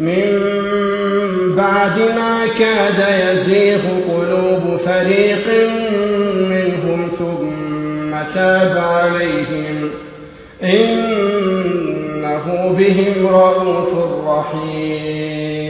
من بعد ما كاد يزيغ قلوب فريق منهم ثم تاب عليهم. إنه بهم رءوف رحيم.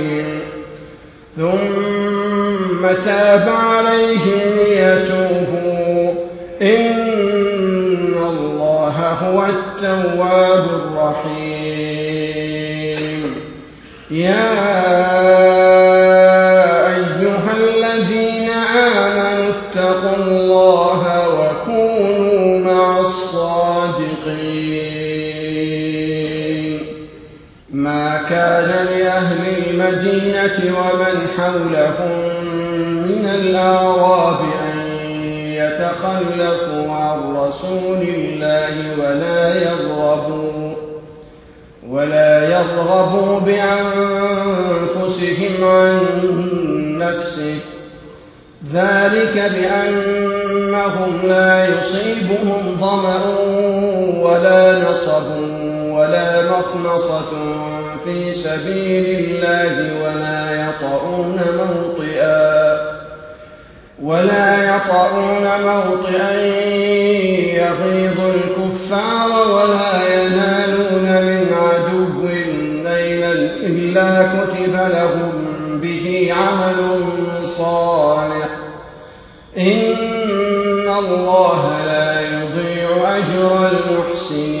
ثم تاب عليهم ليتوبوا. إن الله هو التواب الرحيم. يا كان لأهل المدينة ومن حولهم من الأعراب أن يتخلفوا عن رسول الله ولا يرغبوا ولا يرغبوا بأنفسهم عن نفسه. ذلك بأنهم لا يصيبهم ظمأ ولا نصب ولا مخمصة في سبيل الله ولا يطؤون موطئا ولا يطؤون موطئا يغيظ الكفار ولا ينالون من عدو ليلا إلا كتب لهم به عمل صالح. إن الله لا يضيع أجر المحسنين.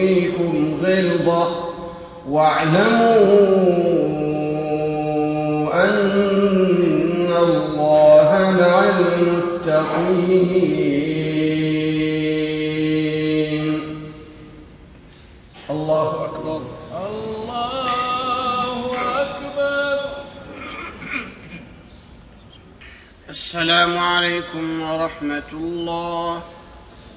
فيكم غلظة واعلموا أن الله مع المتقين. الله أكبر. الله أكبر. السلام عليكم ورحمة الله.